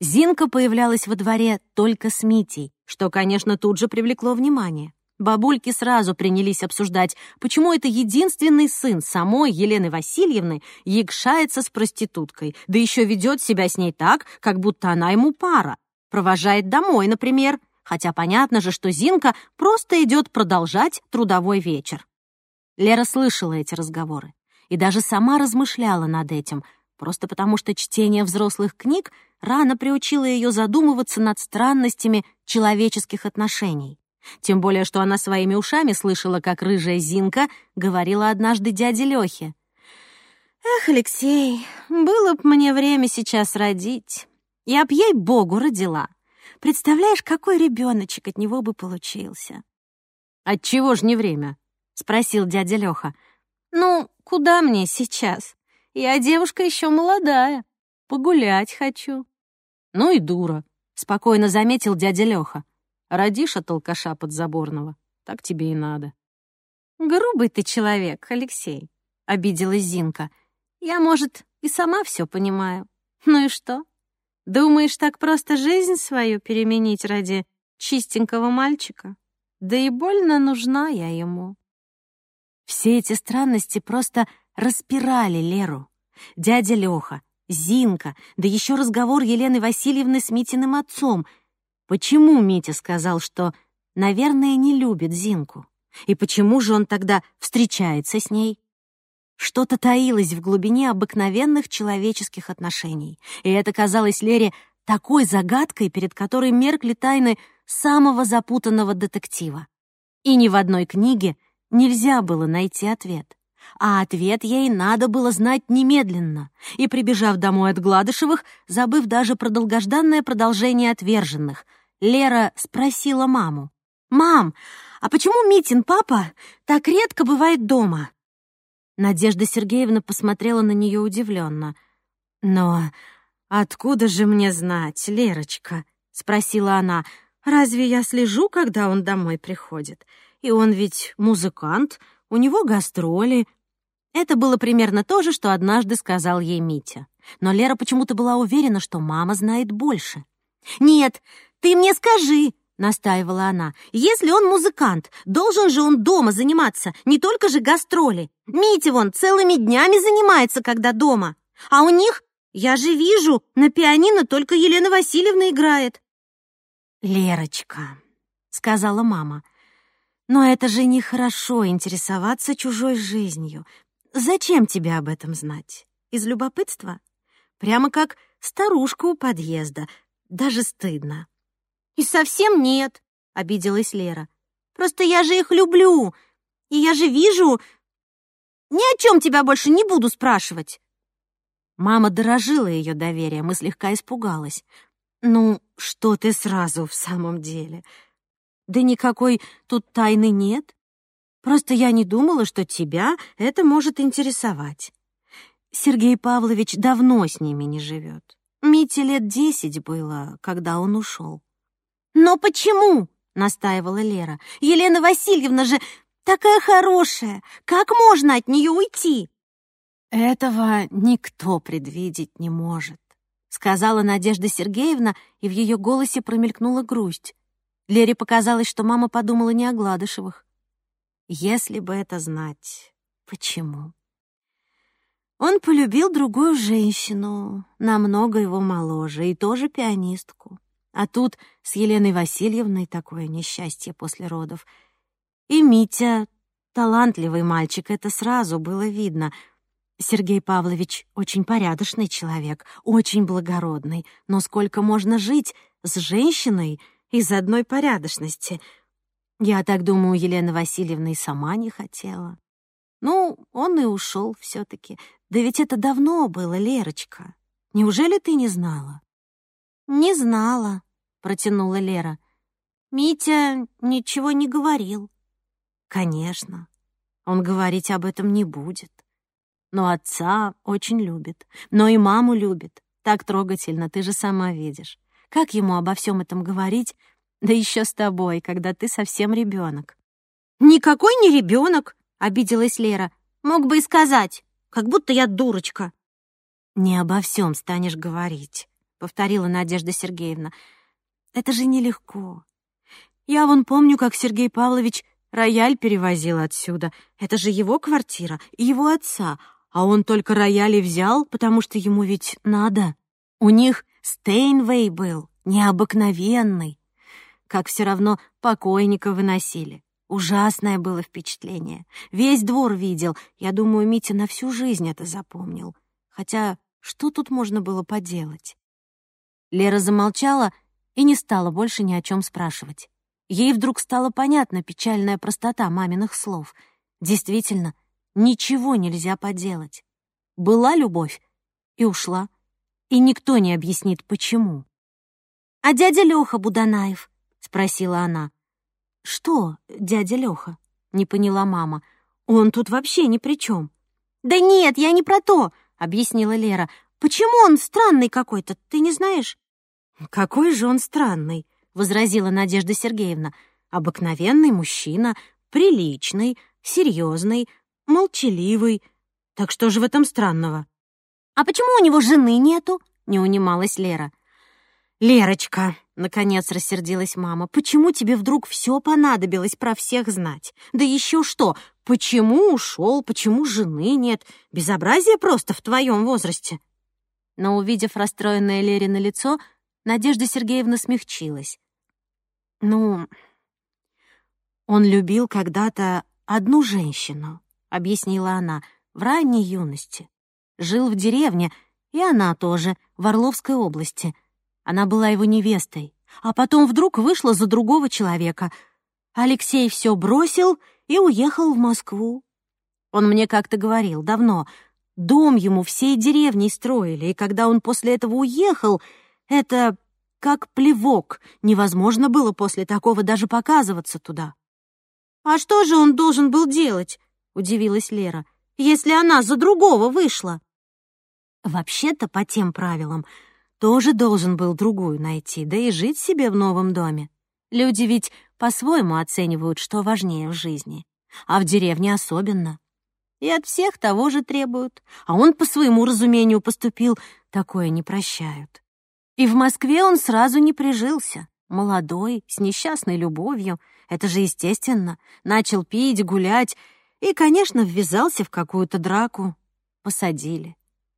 Зинка появлялась во дворе только с Митей, что, конечно, тут же привлекло внимание. Бабульки сразу принялись обсуждать, почему это единственный сын самой Елены Васильевны якшается с проституткой, да еще ведет себя с ней так, как будто она ему пара. Провожает домой, например, хотя понятно же, что Зинка просто идет продолжать трудовой вечер. Лера слышала эти разговоры и даже сама размышляла над этим, просто потому что чтение взрослых книг рано приучило ее задумываться над странностями человеческих отношений. Тем более, что она своими ушами слышала, как рыжая Зинка говорила однажды дяде Лёхе. «Эх, Алексей, было б мне время сейчас родить. Я б ей Богу родила. Представляешь, какой ребеночек от него бы получился?» «Отчего ж не время?» — спросил дядя Лёха. «Ну, куда мне сейчас? Я девушка еще молодая. Погулять хочу». «Ну и дура», — спокойно заметил дядя Лёха. Родишь от алкаша подзаборного, так тебе и надо. «Грубый ты человек, Алексей», — обиделась Зинка. «Я, может, и сама все понимаю. Ну и что? Думаешь, так просто жизнь свою переменить ради чистенького мальчика? Да и больно нужна я ему». Все эти странности просто распирали Леру. Дядя Лёха, Зинка, да еще разговор Елены Васильевны с Митиным отцом — Почему Митя сказал, что, наверное, не любит Зинку? И почему же он тогда встречается с ней? Что-то таилось в глубине обыкновенных человеческих отношений, и это казалось Лере такой загадкой, перед которой меркли тайны самого запутанного детектива. И ни в одной книге нельзя было найти ответ. А ответ ей надо было знать немедленно. И, прибежав домой от Гладышевых, забыв даже про долгожданное продолжение отверженных, Лера спросила маму. «Мам, а почему Митин папа так редко бывает дома?» Надежда Сергеевна посмотрела на нее удивленно. «Но откуда же мне знать, Лерочка?» — спросила она. «Разве я слежу, когда он домой приходит? И он ведь музыкант, у него гастроли». Это было примерно то же, что однажды сказал ей Митя. Но Лера почему-то была уверена, что мама знает больше. «Нет, «Ты мне скажи», — настаивала она, «если он музыкант, должен же он дома заниматься, не только же гастроли. Митя вон целыми днями занимается, когда дома. А у них, я же вижу, на пианино только Елена Васильевна играет». «Лерочка», — сказала мама, «но это же нехорошо интересоваться чужой жизнью. Зачем тебе об этом знать? Из любопытства? Прямо как старушка у подъезда. Даже стыдно». «И совсем нет», — обиделась Лера. «Просто я же их люблю, и я же вижу... Ни о чем тебя больше не буду спрашивать». Мама дорожила ее доверием и слегка испугалась. «Ну, что ты сразу в самом деле? Да никакой тут тайны нет. Просто я не думала, что тебя это может интересовать. Сергей Павлович давно с ними не живет. Мите лет десять было, когда он ушел. «Но почему?» — настаивала Лера. «Елена Васильевна же такая хорошая! Как можно от нее уйти?» «Этого никто предвидеть не может», — сказала Надежда Сергеевна, и в ее голосе промелькнула грусть. Лере показалось, что мама подумала не о Гладышевых. Если бы это знать, почему? Он полюбил другую женщину, намного его моложе, и тоже пианистку. А тут с Еленой Васильевной такое несчастье после родов. И Митя — талантливый мальчик, это сразу было видно. Сергей Павлович очень порядочный человек, очень благородный. Но сколько можно жить с женщиной из одной порядочности? Я так думаю, Елена Васильевна и сама не хотела. Ну, он и ушел все таки Да ведь это давно было, Лерочка. Неужели ты не знала? Не знала, протянула Лера. Митя ничего не говорил. Конечно. Он говорить об этом не будет. Но отца очень любит, но и маму любит. Так трогательно, ты же сама видишь. Как ему обо всем этом говорить, да еще с тобой, когда ты совсем ребенок? «Никакой не ребенок, обиделась Лера. «Мог бы и сказать, как будто я дурочка». «Не обо всем станешь говорить», — повторила Надежда Сергеевна. «Это же нелегко. Я вон помню, как Сергей Павлович рояль перевозил отсюда. Это же его квартира и его отца, а он только рояль и взял, потому что ему ведь надо. У них Стейнвей был, необыкновенный. Как все равно покойника выносили. Ужасное было впечатление. Весь двор видел. Я думаю, Митя на всю жизнь это запомнил. Хотя что тут можно было поделать? Лера замолчала и не стала больше ни о чем спрашивать. Ей вдруг стала понятна печальная простота маминых слов. Действительно, ничего нельзя поделать. Была любовь и ушла, и никто не объяснит, почему. «А дядя Лёха Буданаев?» — спросила она. «Что, дядя Лёха?» — не поняла мама. «Он тут вообще ни при чем. «Да нет, я не про то», — объяснила Лера. «Почему он странный какой-то, ты не знаешь?» «Какой же он странный», — возразила Надежда Сергеевна. «Обыкновенный мужчина, приличный, серьезный, молчаливый. Так что же в этом странного?» «А почему у него жены нету?» — не унималась Лера. «Лерочка», — наконец рассердилась мама, «почему тебе вдруг все понадобилось про всех знать? Да еще что, почему ушел, почему жены нет? Безобразие просто в твоем возрасте». Но, увидев расстроенное Лерина лицо, Надежда Сергеевна смягчилась. «Ну, он любил когда-то одну женщину», — объяснила она, — «в ранней юности. Жил в деревне, и она тоже, в Орловской области». Она была его невестой, а потом вдруг вышла за другого человека. Алексей все бросил и уехал в Москву. Он мне как-то говорил давно, дом ему всей деревней строили, и когда он после этого уехал, это как плевок, невозможно было после такого даже показываться туда. «А что же он должен был делать?» — удивилась Лера. «Если она за другого вышла?» Вообще-то, по тем правилам, тоже должен был другую найти, да и жить себе в новом доме. Люди ведь по-своему оценивают, что важнее в жизни, а в деревне особенно. И от всех того же требуют, а он по своему разумению поступил, такое не прощают. И в Москве он сразу не прижился, молодой, с несчастной любовью, это же естественно, начал пить, гулять и, конечно, ввязался в какую-то драку. Посадили.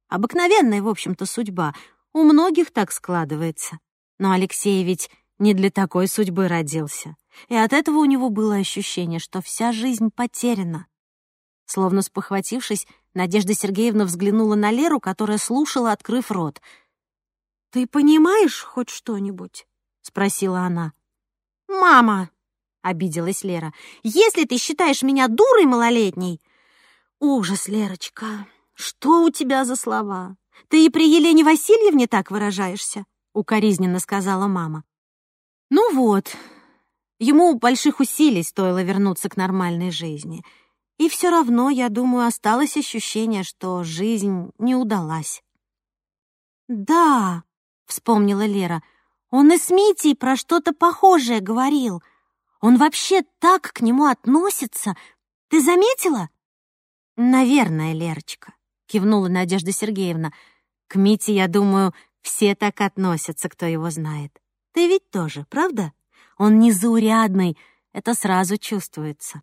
Обыкновенная, в общем-то, судьба — у многих так складывается. Но Алексей ведь не для такой судьбы родился. И от этого у него было ощущение, что вся жизнь потеряна. Словно спохватившись, Надежда Сергеевна взглянула на Леру, которая слушала, открыв рот. «Ты понимаешь хоть что-нибудь?» — спросила она. «Мама!» — обиделась Лера. «Если ты считаешь меня дурой малолетней...» «Ужас, Лерочка! Что у тебя за слова? Ты и при Елене Васильевне так выражаешься?» — укоризненно сказала мама. «Ну вот, ему больших усилий стоило вернуться к нормальной жизни. И все равно, я думаю, осталось ощущение, что жизнь не удалась». «Да», — вспомнила Лера, — «он и с Митей про что-то похожее говорил. Он вообще так к нему относится. Ты заметила?» «Наверное, Лерочка», — кивнула Надежда Сергеевна, — к Мите, я думаю, все так относятся, кто его знает. Ты ведь тоже, правда? Он незаурядный, это сразу чувствуется.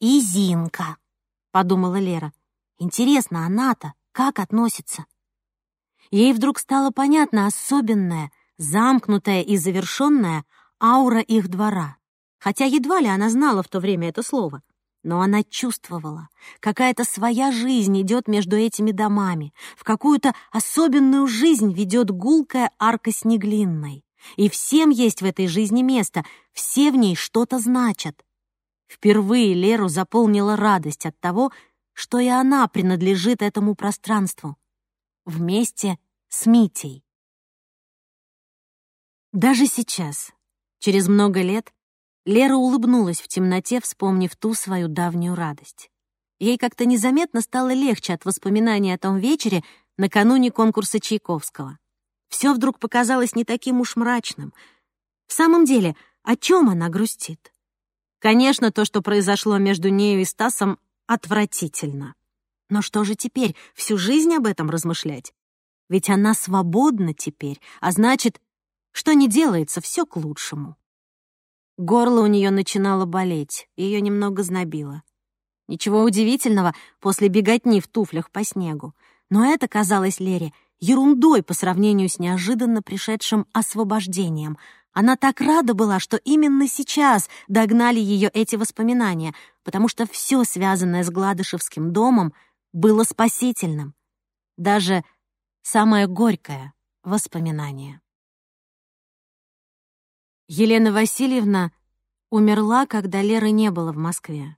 «И Зинка», — подумала Лера. «Интересно, она-то как относится?» Ей вдруг стало понятно особенная, замкнутая и завершенная аура их двора, хотя едва ли она знала в то время это слово. Но она чувствовала, какая-то своя жизнь идет между этими домами, в какую-то особенную жизнь ведет гулкая арка Снеглинной. И всем есть в этой жизни место, все в ней что-то значат. Впервые Леру заполнила радость от того, что и она принадлежит этому пространству. Вместе с Митей. Даже сейчас, через много лет, Лера улыбнулась в темноте, вспомнив ту свою давнюю радость. Ей как-то незаметно стало легче от воспоминаний о том вечере накануне конкурса Чайковского. Все вдруг показалось не таким уж мрачным. В самом деле, о чем она грустит? Конечно, то, что произошло между нею и Стасом, отвратительно. Но что же теперь, всю жизнь об этом размышлять? Ведь она свободна теперь, а значит, что не делается, все к лучшему. Горло у нее начинало болеть, ее немного знобило. Ничего удивительного после беготни в туфлях по снегу. Но это казалось Лере ерундой по сравнению с неожиданно пришедшим освобождением. Она так рада была, что именно сейчас догнали ее эти воспоминания, потому что все связанное с Гладышевским домом было спасительным. Даже самое горькое воспоминание. Елена Васильевна умерла, когда Леры не было в Москве.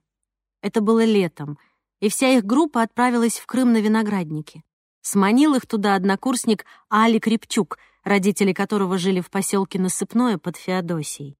Это было летом, и вся их группа отправилась в Крым на виноградники. Сманил их туда однокурсник Али Крепчук, родители которого жили в поселке Насыпное под Феодосией.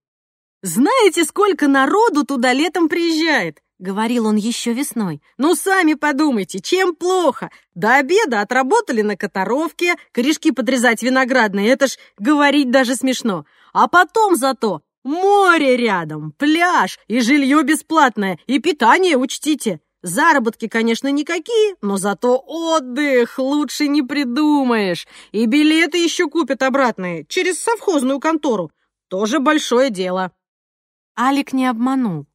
«Знаете, сколько народу туда летом приезжает?» — говорил он еще весной. «Ну, сами подумайте, чем плохо? До обеда отработали на Которовке, корешки подрезать виноградные, это ж говорить даже смешно. А потом зато море рядом, пляж и жилье бесплатное, и питание учтите. Заработки, конечно, никакие, но зато отдых лучше не придумаешь. И билеты еще купят обратные через совхозную контору. Тоже большое дело». Алик не обманул.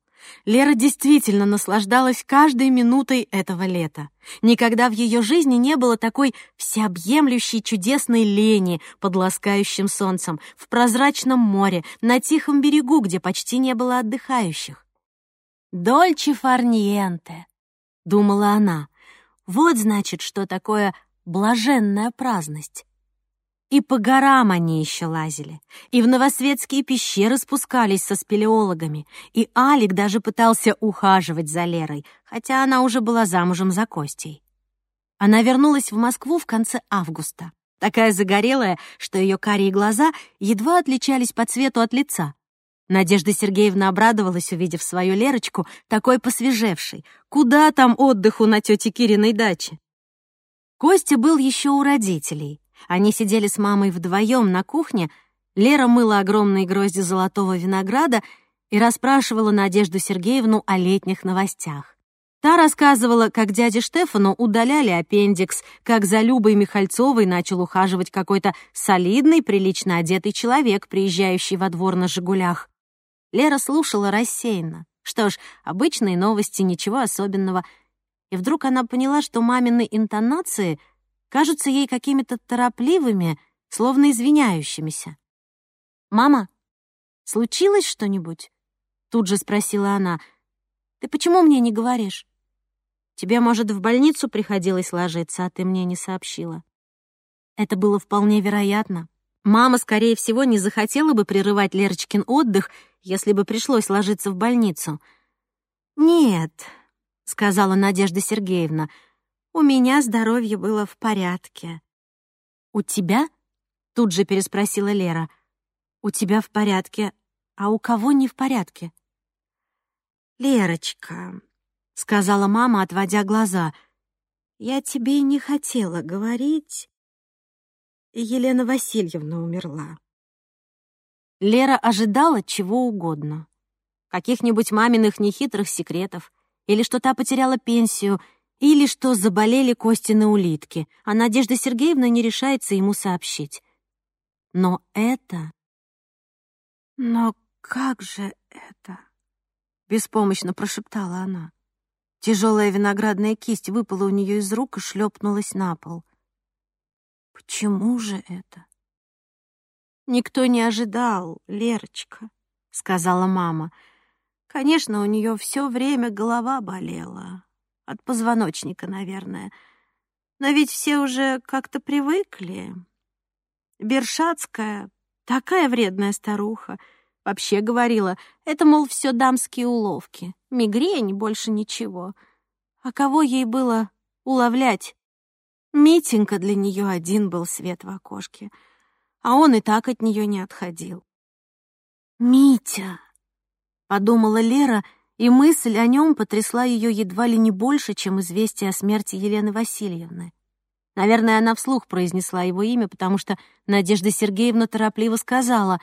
Лера действительно наслаждалась каждой минутой этого лета. Никогда в ее жизни не было такой всеобъемлющей чудесной лени под ласкающим солнцем, в прозрачном море, на тихом берегу, где почти не было отдыхающих. «Дольче фарниенте», — думала она. «Вот, значит, что такое блаженная праздность. И по горам они еще лазили, и в новосветские пещеры спускались со спелеологами, и Алик даже пытался ухаживать за Лерой, хотя она уже была замужем за Костей. Она вернулась в Москву в конце августа, такая загорелая, что ее карие глаза едва отличались по цвету от лица. Надежда Сергеевна обрадовалась, увидев свою Лерочку, такой посвежевшей. Куда там отдыху на тете Кириной даче? Костя был еще у родителей — они сидели с мамой вдвоем на кухне, Лера мыла огромные грозди золотого винограда и расспрашивала Надежду Сергеевну о летних новостях. Та рассказывала, как дяде Штефану удаляли аппендикс, как за Любой Михальцовой начал ухаживать какой-то солидный, прилично одетый человек, приезжающий во двор на «Жигулях». Лера слушала рассеянно. Что ж, обычные новости, ничего особенного. И вдруг она поняла, что мамины интонации — кажутся ей какими-то торопливыми, словно извиняющимися. «Мама, случилось что-нибудь?» Тут же спросила она. «Ты почему мне не говоришь? Тебе, может, в больницу приходилось ложиться, а ты мне не сообщила?» Это было вполне вероятно. Мама, скорее всего, не захотела бы прерывать Лерочкин отдых, если бы пришлось ложиться в больницу. «Нет», — сказала Надежда Сергеевна, — у меня здоровье было в порядке. «У тебя?» — тут же переспросила Лера. «У тебя в порядке, а у кого не в порядке?» «Лерочка», — сказала мама, отводя глаза, — «я тебе не хотела говорить. Елена Васильевна умерла». Лера ожидала чего угодно. Каких-нибудь маминых нехитрых секретов, или что та потеряла пенсию — или что заболели Костины улитки, а Надежда Сергеевна не решается ему сообщить. Но это... «Но как же это?» — беспомощно прошептала она. Тяжелая виноградная кисть выпала у нее из рук и шлепнулась на пол. «Почему же это?» «Никто не ожидал, Лерочка», — сказала мама. «Конечно, у нее все время голова болела, от позвоночника, наверное. Но ведь все уже как-то привыкли. Бершацкая, такая вредная старуха, вообще говорила, это, мол, все дамские уловки, мигрень, больше ничего. А кого ей было уловлять? Митенька для нее один был свет в окошке, а он и так от нее не отходил. «Митя!» Подумала Лера, и мысль о нем потрясла ее едва ли не больше, чем известие о смерти Елены Васильевны. Наверное, она вслух произнесла его имя, потому что Надежда Сергеевна торопливо сказала,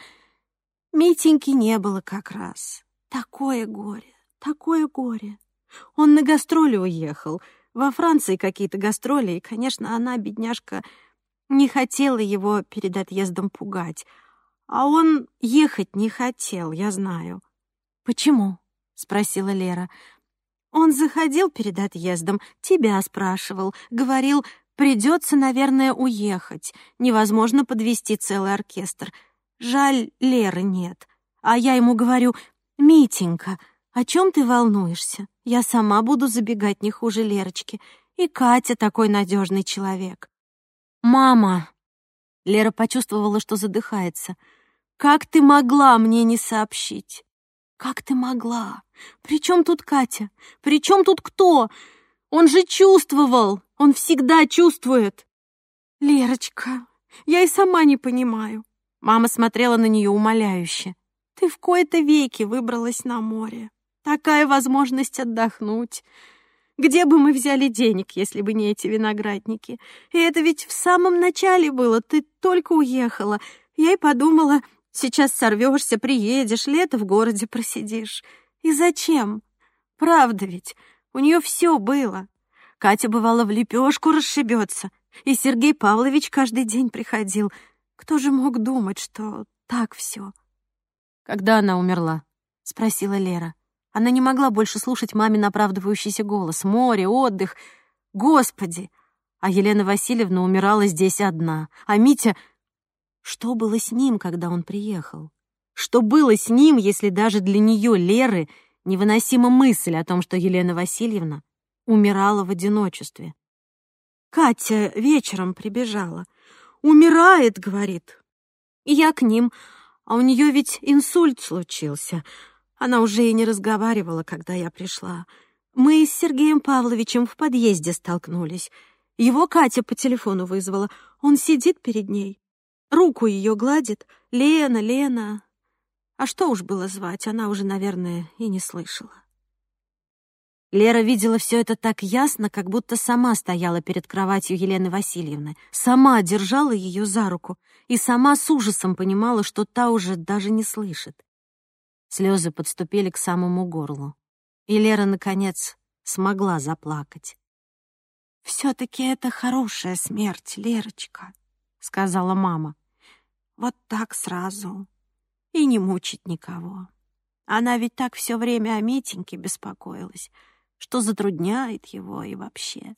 «Митеньки не было как раз. Такое горе, такое горе. Он на гастроли уехал. Во Франции какие-то гастроли, и, конечно, она, бедняжка, не хотела его перед отъездом пугать. А он ехать не хотел, я знаю. «Почему?» — спросила Лера. «Он заходил перед отъездом, тебя спрашивал, говорил, придется, наверное, уехать. Невозможно подвести целый оркестр. Жаль, Леры нет. А я ему говорю, Митенька, о чем ты волнуешься? Я сама буду забегать не хуже Лерочки. И Катя такой надежный человек. Мама! Лера почувствовала, что задыхается. Как ты могла мне не сообщить? Как ты могла? При чем тут Катя? При чем тут кто? Он же чувствовал. Он всегда чувствует. Лерочка, я и сама не понимаю. Мама смотрела на нее умоляюще. Ты в кои-то веки выбралась на море. Такая возможность отдохнуть. Где бы мы взяли денег, если бы не эти виноградники? И это ведь в самом начале было. Ты только уехала. Я и подумала, сейчас сорвешься, приедешь, лето в городе просидишь. И зачем? Правда ведь, у нее все было. Катя, бывало, в лепешку расшибется. И Сергей Павлович каждый день приходил. Кто же мог думать, что так все? «Когда она умерла?» — спросила Лера. Она не могла больше слушать мамин оправдывающийся голос. Море, отдых. Господи! А Елена Васильевна умирала здесь одна. А Митя... Что было с ним, когда он приехал? Что было с ним, если даже для нее, Леры, невыносима мысль о том, что Елена Васильевна умирала в одиночестве? Катя вечером прибежала. «Умирает», — говорит. И я к ним, а у нее ведь инсульт случился. Она уже и не разговаривала, когда я пришла. Мы с Сергеем Павловичем в подъезде столкнулись. Его Катя по телефону вызвала. Он сидит перед ней. Руку ее гладит. «Лена, Лена». А что уж было звать, она уже, наверное, и не слышала. Лера видела все это так ясно, как будто сама стояла перед кроватью Елены Васильевны, сама держала ее за руку и сама с ужасом понимала, что та уже даже не слышит. Слезы подступили к самому горлу. И Лера, наконец, смогла заплакать. «Все-таки это хорошая смерть, Лерочка», — сказала мама. «Вот так сразу. И не мучить никого. Она ведь так все время о Митеньке беспокоилась, что затрудняет его и вообще.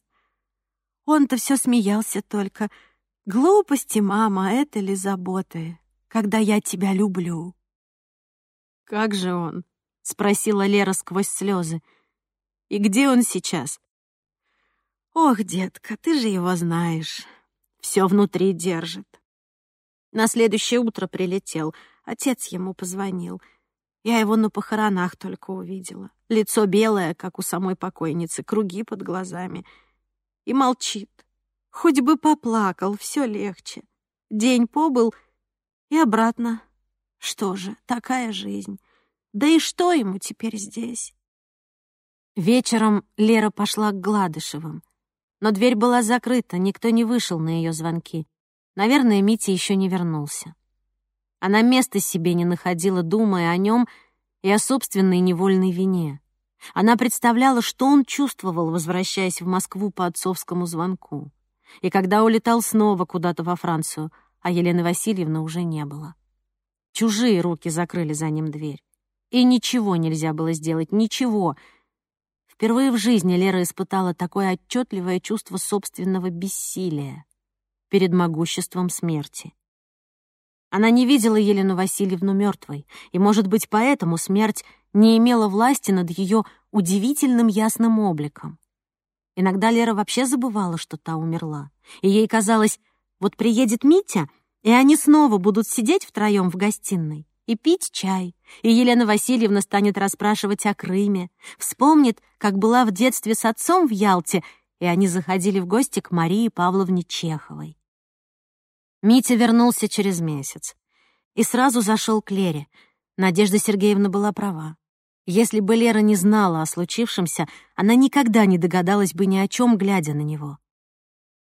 Он-то все смеялся только. Глупости, мама, это ли заботы, когда я тебя люблю?» «Как же он?» — спросила Лера сквозь слезы. «И где он сейчас?» «Ох, детка, ты же его знаешь. Все внутри держит». На следующее утро прилетел. Отец ему позвонил. Я его на похоронах только увидела. Лицо белое, как у самой покойницы, круги под глазами. И молчит. Хоть бы поплакал, все легче. День побыл и обратно что же, такая жизнь. Да и что ему теперь здесь? Вечером Лера пошла к Гладышевым. Но дверь была закрыта, никто не вышел на ее звонки. Наверное, Митя еще не вернулся. Она места себе не находила, думая о нем и о собственной невольной вине. Она представляла, что он чувствовал, возвращаясь в Москву по отцовскому звонку. И когда улетал снова куда-то во Францию, а Елены Васильевны уже не было. Чужие руки закрыли за ним дверь. И ничего нельзя было сделать, ничего. Впервые в жизни Лера испытала такое отчетливое чувство собственного бессилия перед могуществом смерти. Она не видела Елену Васильевну мертвой, и, может быть, поэтому смерть не имела власти над ее удивительным ясным обликом. Иногда Лера вообще забывала, что та умерла, и ей казалось, вот приедет Митя — и они снова будут сидеть втроем в гостиной и пить чай, и Елена Васильевна станет расспрашивать о Крыме, вспомнит, как была в детстве с отцом в Ялте, и они заходили в гости к Марии Павловне Чеховой. Митя вернулся через месяц и сразу зашел к Лере. Надежда Сергеевна была права. Если бы Лера не знала о случившемся, она никогда не догадалась бы ни о чем, глядя на него.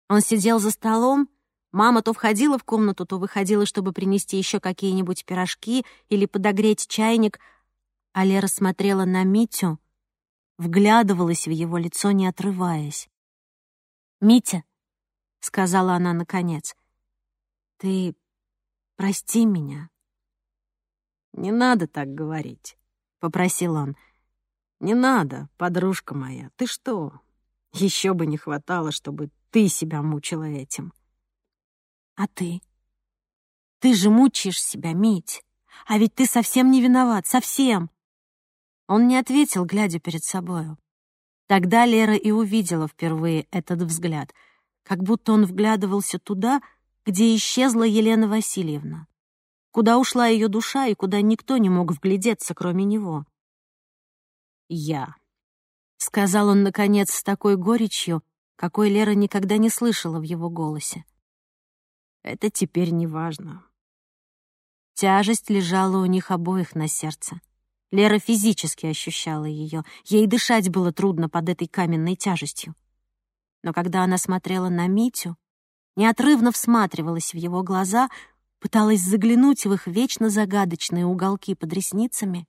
Он сидел за столом, мама то входила в комнату, то выходила, чтобы принести еще какие-нибудь пирожки или подогреть чайник, а Лера смотрела на Митю, вглядывалась в его лицо, не отрываясь. «Митя», — сказала она наконец, — «ты прости меня». «Не надо так говорить», — попросил он. «Не надо, подружка моя. Ты что? Еще бы не хватало, чтобы ты себя мучила этим». «А ты? Ты же мучаешь себя, Мить. А ведь ты совсем не виноват, совсем». Он не ответил, глядя перед собою. Тогда Лера и увидела впервые этот взгляд, как будто он вглядывался туда, где исчезла Елена Васильевна, куда ушла ее душа и куда никто не мог вглядеться, кроме него. «Я», — сказал он, наконец, с такой горечью, какой Лера никогда не слышала в его голосе. «Это теперь не важно». Тяжесть лежала у них обоих на сердце. Лера физически ощущала ее. Ей дышать было трудно под этой каменной тяжестью. Но когда она смотрела на Митю, неотрывно всматривалась в его глаза, пыталась заглянуть в их вечно загадочные уголки под ресницами,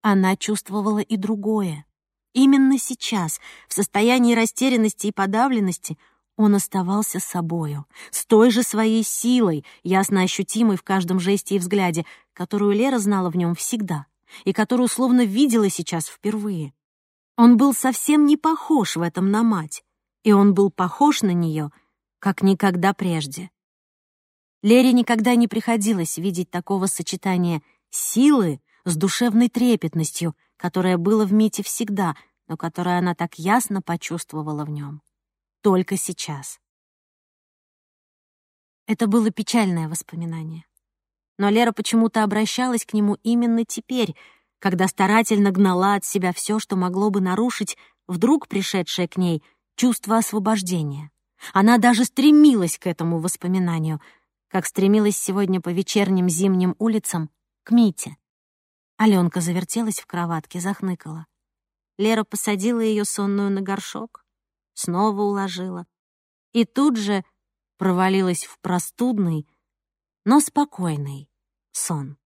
она чувствовала и другое. Именно сейчас, в состоянии растерянности и подавленности, он оставался собою, с той же своей силой, ясно ощутимой в каждом жесте и взгляде, которую Лера знала в нем всегда — и которую словно видела сейчас впервые. Он был совсем не похож в этом на мать, и он был похож на нее, как никогда прежде. Лере никогда не приходилось видеть такого сочетания силы с душевной трепетностью, которое было в Мите всегда, но которое она так ясно почувствовала в нем. Только сейчас. Это было печальное воспоминание но Лера почему-то обращалась к нему именно теперь, когда старательно гнала от себя все, что могло бы нарушить вдруг пришедшее к ней чувство освобождения. Она даже стремилась к этому воспоминанию, как стремилась сегодня по вечерним зимним улицам к Мите. Аленка завертелась в кроватке, захныкала. Лера посадила ее сонную на горшок, снова уложила и тут же провалилась в простудный, но спокойный сон.